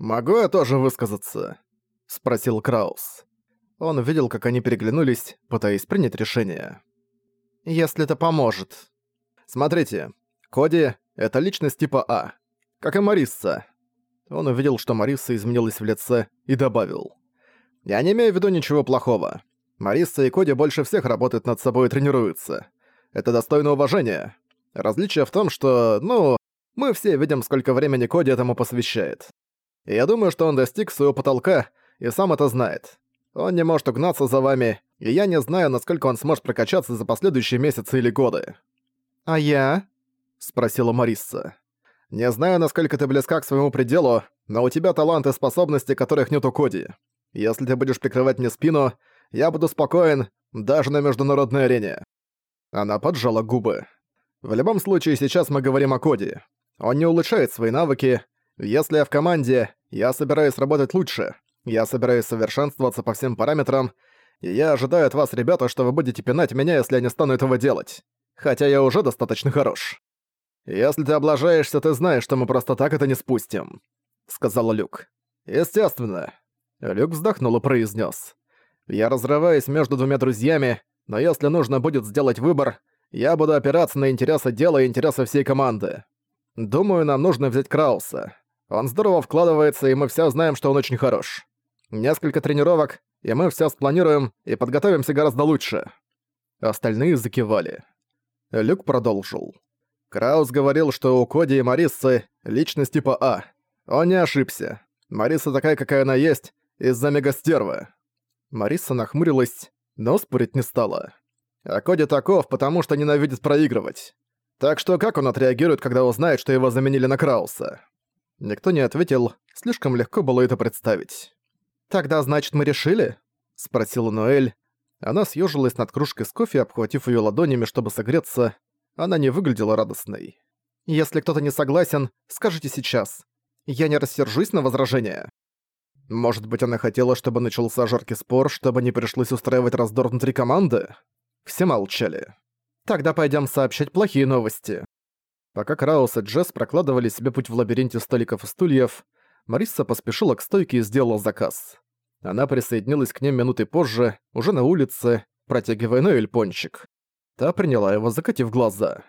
«Могу я тоже высказаться?» — спросил Краус. Он видел, как они переглянулись, пытаясь принять решение. «Если это поможет». «Смотрите, Коди — это личность типа А, как и Марисса». Он увидел, что Мариса изменилась в лице, и добавил. «Я не имею в виду ничего плохого. Марисса и Коди больше всех работают над собой и тренируются. Это достойно уважения. Различие в том, что, ну, мы все видим, сколько времени Коди этому посвящает. И я думаю, что он достиг своего потолка и сам это знает. Он не может угнаться за вами, и я не знаю, насколько он сможет прокачаться за последующие месяцы или годы. «А я?» — спросила Марисса. «Не знаю, насколько ты близка к своему пределу, но у тебя талант и способности, которых нет у Коди. Если ты будешь прикрывать мне спину, я буду спокоен, даже на международной арене». Она поджала губы. «В любом случае, сейчас мы говорим о Коди. Он не улучшает свои навыки. Если я в команде, я собираюсь работать лучше. Я собираюсь совершенствоваться по всем параметрам, и я ожидаю от вас, ребята, что вы будете пинать меня, если я не стану этого делать. Хотя я уже достаточно хорош. Если ты облажаешься, ты знаешь, что мы просто так это не спустим», — сказал Люк. «Естественно». Люк вздохнул и произнес. «Я разрываюсь между двумя друзьями, но если нужно будет сделать выбор, я буду опираться на интересы дела и интересы всей команды. Думаю, нам нужно взять Крауса. Он здорово вкладывается, и мы все знаем, что он очень хорош. Несколько тренировок, и мы все спланируем и подготовимся гораздо лучше». Остальные закивали. Люк продолжил. Краус говорил, что у Коди и Мариссы личность типа А. Он не ошибся. Мариса такая, какая она есть, из-за мегастервы. Мариса нахмурилась, но спорить не стала. А Коди таков, потому что ненавидит проигрывать. Так что как он отреагирует, когда узнает, что его заменили на Крауса? Никто не ответил, слишком легко было это представить. «Тогда, значит, мы решили?» — спросила Ноэль. Она съежилась над кружкой с кофе, обхватив ее ладонями, чтобы согреться. Она не выглядела радостной. «Если кто-то не согласен, скажите сейчас. Я не рассержусь на возражение». Может быть, она хотела, чтобы начался жаркий спор, чтобы не пришлось устраивать раздор внутри команды? Все молчали. Тогда пойдем сообщать плохие новости. Пока Краус и Джесс прокладывали себе путь в лабиринте столиков и стульев, Мариса поспешила к стойке и сделала заказ. Она присоединилась к ним минуты позже, уже на улице, протягивая Ноэль пончик. Та приняла его, закатив глаза.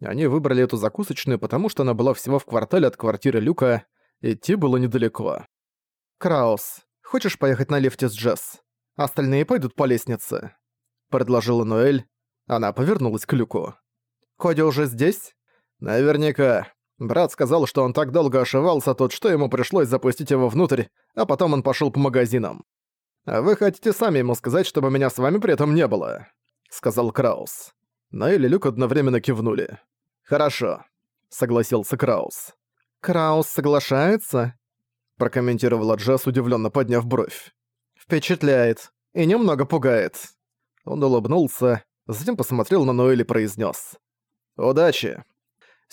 Они выбрали эту закусочную, потому что она была всего в квартале от квартиры Люка, идти было недалеко. «Краус, хочешь поехать на лифте с Джесс? Остальные пойдут по лестнице», — предложила Ноэль, она повернулась к Люку. «Коди уже здесь?» «Наверняка. Брат сказал, что он так долго ошивался тут, что ему пришлось запустить его внутрь, а потом он пошел по магазинам. А вы хотите сами ему сказать, чтобы меня с вами при этом не было?» Сказал Краус. Наэль и Люк одновременно кивнули. «Хорошо», — согласился Краус. «Краус соглашается?» прокомментировала Джесс, удивленно подняв бровь. «Впечатляет. И немного пугает». Он улыбнулся, Затем посмотрел на Ноэль и произнес: «Удачи!»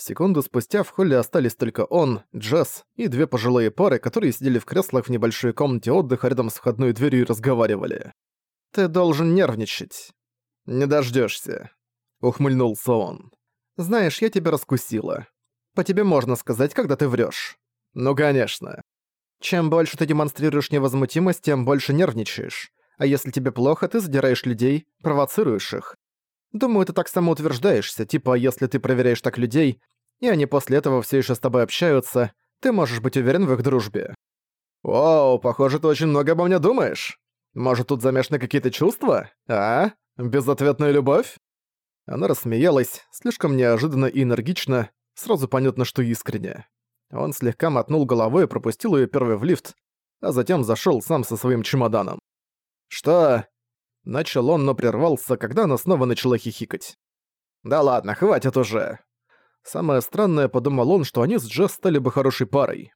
Секунду спустя в холле остались только он, Джесс и две пожилые пары, которые сидели в креслах в небольшой комнате отдыха рядом с входной дверью и разговаривали. «Ты должен нервничать». «Не дождешься, ухмыльнулся он. «Знаешь, я тебя раскусила. По тебе можно сказать, когда ты врешь. «Ну, конечно». «Чем больше ты демонстрируешь невозмутимость, тем больше нервничаешь. А если тебе плохо, ты задираешь людей, провоцируешь их. Думаю, ты так самоутверждаешься, типа, если ты проверяешь так людей, и они после этого все еще с тобой общаются, ты можешь быть уверен в их дружбе. Вау, похоже, ты очень много обо мне думаешь. Может, тут замешаны какие-то чувства? А? Безответная любовь? Она рассмеялась, слишком неожиданно и энергично, сразу понятно, что искренне. Он слегка мотнул головой и пропустил ее первый в лифт, а затем зашел сам со своим чемоданом. «Что?» Начал он, но прервался, когда она снова начала хихикать. «Да ладно, хватит уже!» Самое странное, подумал он, что они с Джесс стали бы хорошей парой.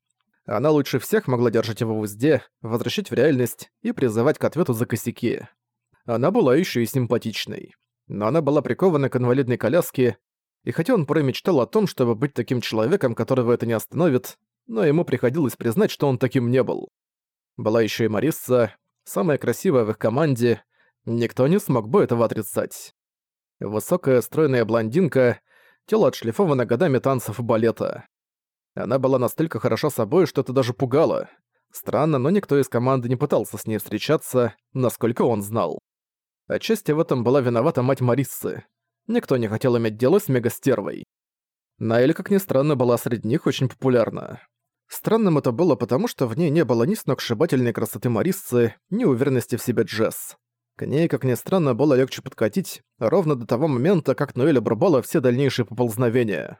Она лучше всех могла держать его в узде, возвращать в реальность и призывать к ответу за косяки. Она была еще и симпатичной. Но она была прикована к инвалидной коляске, и хотя он порой мечтал о том, чтобы быть таким человеком, которого это не остановит, но ему приходилось признать, что он таким не был. Была еще и Марисса, самая красивая в их команде, никто не смог бы этого отрицать. Высокая, стройная блондинка, тело отшлифовано годами танцев и балета. Она была настолько хороша собой, что это даже пугало. Странно, но никто из команды не пытался с ней встречаться, насколько он знал. Отчасти в этом была виновата мать Мариссы. Никто не хотел иметь дело с мегастервой. Наэль, как ни странно, была среди них очень популярна. Странным это было потому, что в ней не было ни сногсшибательной красоты Мариссы, ни уверенности в себе Джесс. К ней, как ни странно, было легче подкатить, ровно до того момента, как Ноэль обрубала все дальнейшие поползновения.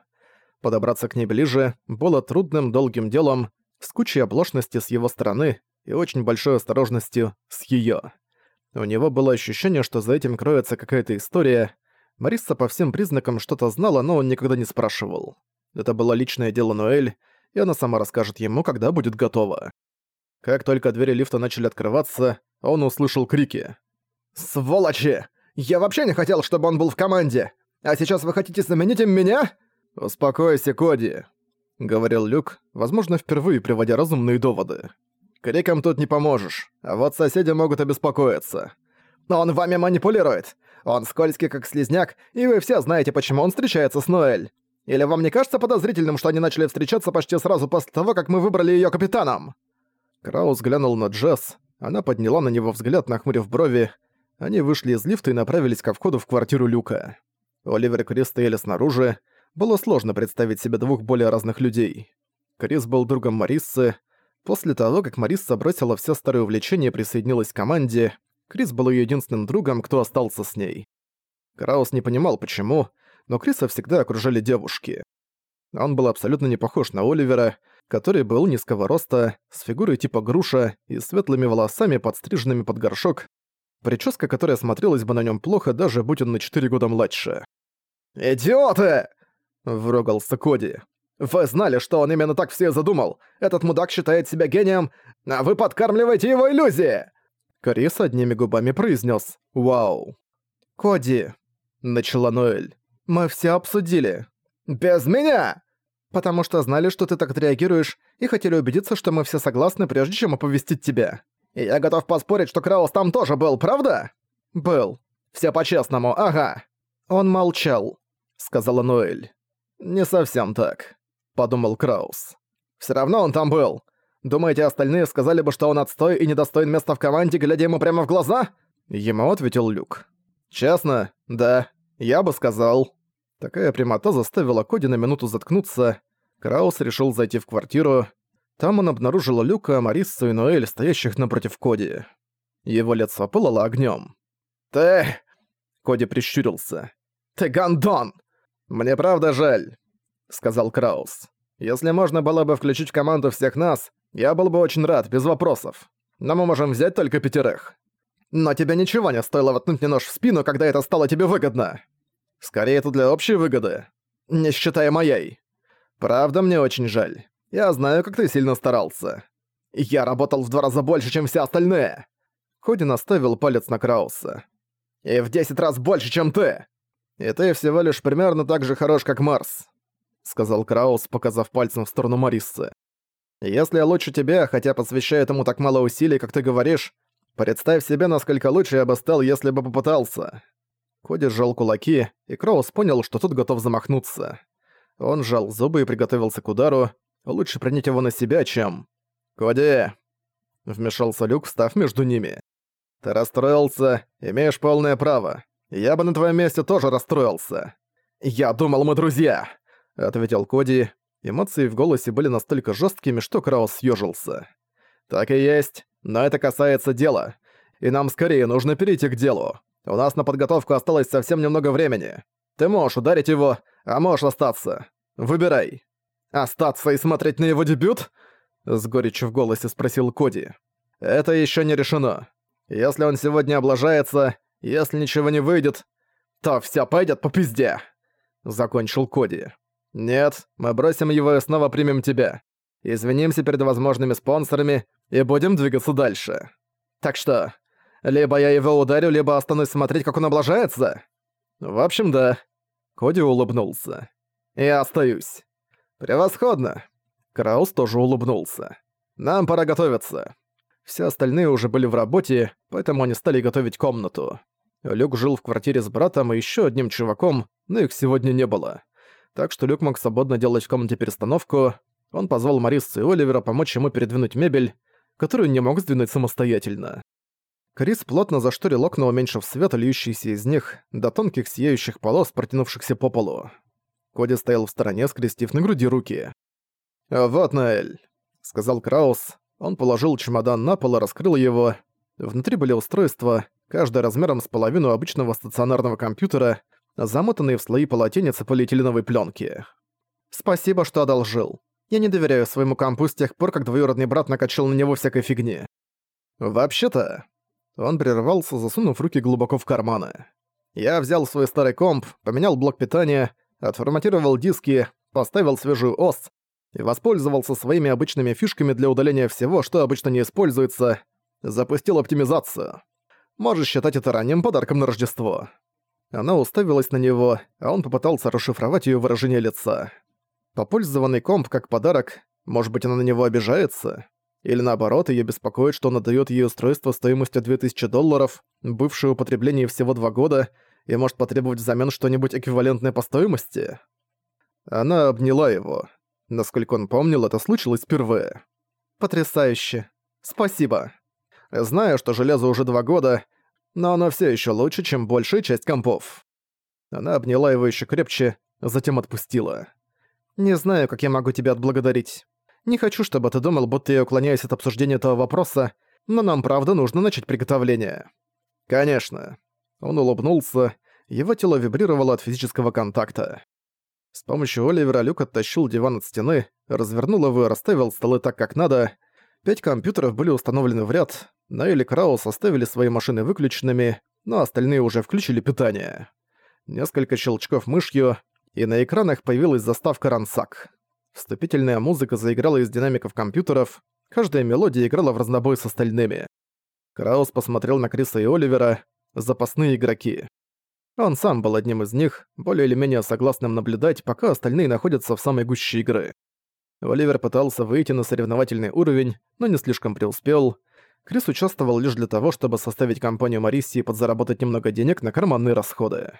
Подобраться к ней ближе было трудным долгим делом, с кучей оплошности с его стороны и очень большой осторожностью с её. У него было ощущение, что за этим кроется какая-то история. Марисса по всем признакам что-то знала, но он никогда не спрашивал. Это было личное дело Ноэль, и она сама расскажет ему, когда будет готова. Как только двери лифта начали открываться, он услышал крики. «Сволочи! Я вообще не хотел, чтобы он был в команде! А сейчас вы хотите заменить им меня?» «Успокойся, Коди», — говорил Люк, возможно, впервые приводя разумные доводы. «Криком тут не поможешь, а вот соседи могут обеспокоиться. Но он вами манипулирует. Он скользкий, как слизняк, и вы все знаете, почему он встречается с Ноэль. Или вам не кажется подозрительным, что они начали встречаться почти сразу после того, как мы выбрали её капитаном?» Краус глянул на Джесс, она подняла на него взгляд, нахмурив брови, они вышли из лифта и направились ко входу в квартиру Люка. Оливер и Крис стояли снаружи. Было сложно представить себе двух более разных людей. Крис был другом Мариссы. После того, как Марисса бросила все старые увлечения и присоединилась к команде, Крис был ее единственным другом, кто остался с ней. Краус не понимал, почему, но Криса всегда окружали девушки. Он был абсолютно не похож на Оливера, который был низкого роста, с фигурой типа груша и светлыми волосами, подстриженными под горшок, прическа которая смотрелась бы на нем плохо, даже будь он на 4 года младше. «Идиоты!» — вругался Коди. «Вы знали, что он именно так все задумал. Этот мудак считает себя гением, а вы подкармливаете его иллюзии!» Крис одними губами произнес «Вау». «Коди», — начала Ноэль, — «мы все обсудили». «Без меня!» «Потому что знали, что ты так отреагируешь, и хотели убедиться, что мы все согласны, прежде чем оповестить тебя». «Я готов поспорить, что Краус там тоже был, правда?» «Был. Все по-честному, ага». «Он молчал», — сказала Ноэль. «Не совсем так», — подумал Краус. «Всё равно он там был. Думаете, остальные сказали бы, что он отстой и недостоин места в команде, глядя ему прямо в глаза?» Ему ответил Люк. «Честно, да, я бы сказал». Такая прямота заставила Коди на минуту заткнуться. Краус решил зайти в квартиру, там он обнаружил Люка, Мариссу и Ноэль, стоящих напротив Коди. Его лицо пылало огнем. «Ты...» Коди прищурился. «Ты гандон!» «Мне правда жаль», — сказал Краус. «Если можно было бы включить в команду всех нас, я был бы очень рад, без вопросов. Но мы можем взять только пятерых. Но тебе ничего не стоило воткнуть мне нож в спину, когда это стало тебе выгодно. Скорее, это для общей выгоды, не считая моей. Правда, мне очень жаль. Я знаю, как ты сильно старался. Я работал в два раза больше, чем все остальные. Ходи наставил палец на Крауса. И в десять раз больше, чем ты. И ты всего лишь примерно так же хорош, как Марс, сказал Краус, показав пальцем в сторону Мариссы. Если я лучше тебя, хотя посвящаю этому так мало усилий, как ты говоришь, представь себе, насколько лучше я бы стал, если бы попытался. Коди сжал кулаки, и Краус понял, что тут готов замахнуться. Он сжал зубы и приготовился к удару, Лучше принять его на себя, чем... «Коди!» — вмешался Люк, встав между ними. «Ты расстроился, имеешь полное право. Я бы на твоем месте тоже расстроился». «Я думал, мы друзья!» — ответил Коди. Эмоции в голосе были настолько жесткими, что Краус съежился. «Так и есть, но это касается дела. И нам скорее нужно перейти к делу. У нас на подготовку осталось совсем немного времени. Ты можешь ударить его, а можешь остаться. Выбирай». «Остаться и смотреть на его дебют?» С горечью в голосе спросил Коди. «Это еще не решено. Если он сегодня облажается, если ничего не выйдет, то все пойдет по пизде!» Закончил Коди. «Нет, мы бросим его и снова примем тебя. Извинимся перед возможными спонсорами и будем двигаться дальше. Так что, либо я его ударю, либо останусь смотреть, как он облажается?» «В общем, да». Коди улыбнулся. «Я остаюсь. «Превосходно!» Краус тоже улыбнулся. «Нам пора готовиться». Все остальные уже были в работе, поэтому они стали готовить комнату. Люк жил в квартире с братом и еще одним чуваком, но их сегодня не было. Так что Люк мог свободно делать в комнате перестановку. Он позвал Мариссу и Оливера помочь ему передвинуть мебель. которую не мог сдвинуть самостоятельно. Крис плотно зашторил окна, уменьшив свет, льющийся из них, до тонких сияющих полос, протянувшихся по полу. Коди стоял в стороне, скрестив на груди руки. «Вот, Наэль», — сказал Краус. Он положил чемодан на пол и раскрыл его. Внутри были устройства, каждое размером с половину обычного стационарного компьютера, замотанные в слои полотенец и полиэтиленовой пленки. «Спасибо, что одолжил. Я не доверяю своему компу с тех пор, как двоюродный брат накачал на него всякой фигни. Вообще-то...» Он прервался, засунув руки глубоко в карманы. «Я взял свой старый комп, поменял блок питания, отформатировал диски, поставил свежую ОС и воспользовался своими обычными фишками для удаления всего, что обычно не используется, запустил оптимизацию. Можешь считать это ранним подарком на Рождество». Она уставилась на него, а он попытался расшифровать её выражение лица. Попользованный комп как подарок, может быть, она на него обижается? Или наоборот, её беспокоит, что он отдаёт ей устройство стоимостью 2000 долларов, бывшее употребление всего два года, и может потребовать взамен что-нибудь эквивалентное по стоимости? Она обняла его. Насколько он помнил, это случилось впервые. «Потрясающе. Спасибо. Знаю, что железо уже два года, но оно всё ещё лучше, чем большая часть компов». Она обняла его ещё крепче, затем отпустила. «Не знаю, как я могу тебя отблагодарить. Не хочу, чтобы ты думал, будто я уклоняюсь от обсуждения этого вопроса, но нам правда нужно начать приготовление». «Конечно». Он улыбнулся, его тело вибрировало от физического контакта. С помощью Оливера Люк оттащил диван от стены, развернул его и расставил столы так, как надо. Пять компьютеров были установлены в ряд, Наэль и Краус оставили свои машины выключенными, но остальные уже включили питание. Несколько щелчков мышью, и на экранах появилась заставка «Рансак». Вступительная музыка заиграла из динамиков компьютеров, каждая мелодия играла в разнобой с остальными. Краус посмотрел на Криса и Оливера, запасные игроки. Он сам был одним из них, более или менее согласным наблюдать, пока остальные находятся в самой гуще игры. Оливер пытался выйти на соревновательный уровень, но не слишком преуспел. Крис участвовал лишь для того, чтобы составить компанию Марисии и подзаработать немного денег на карманные расходы.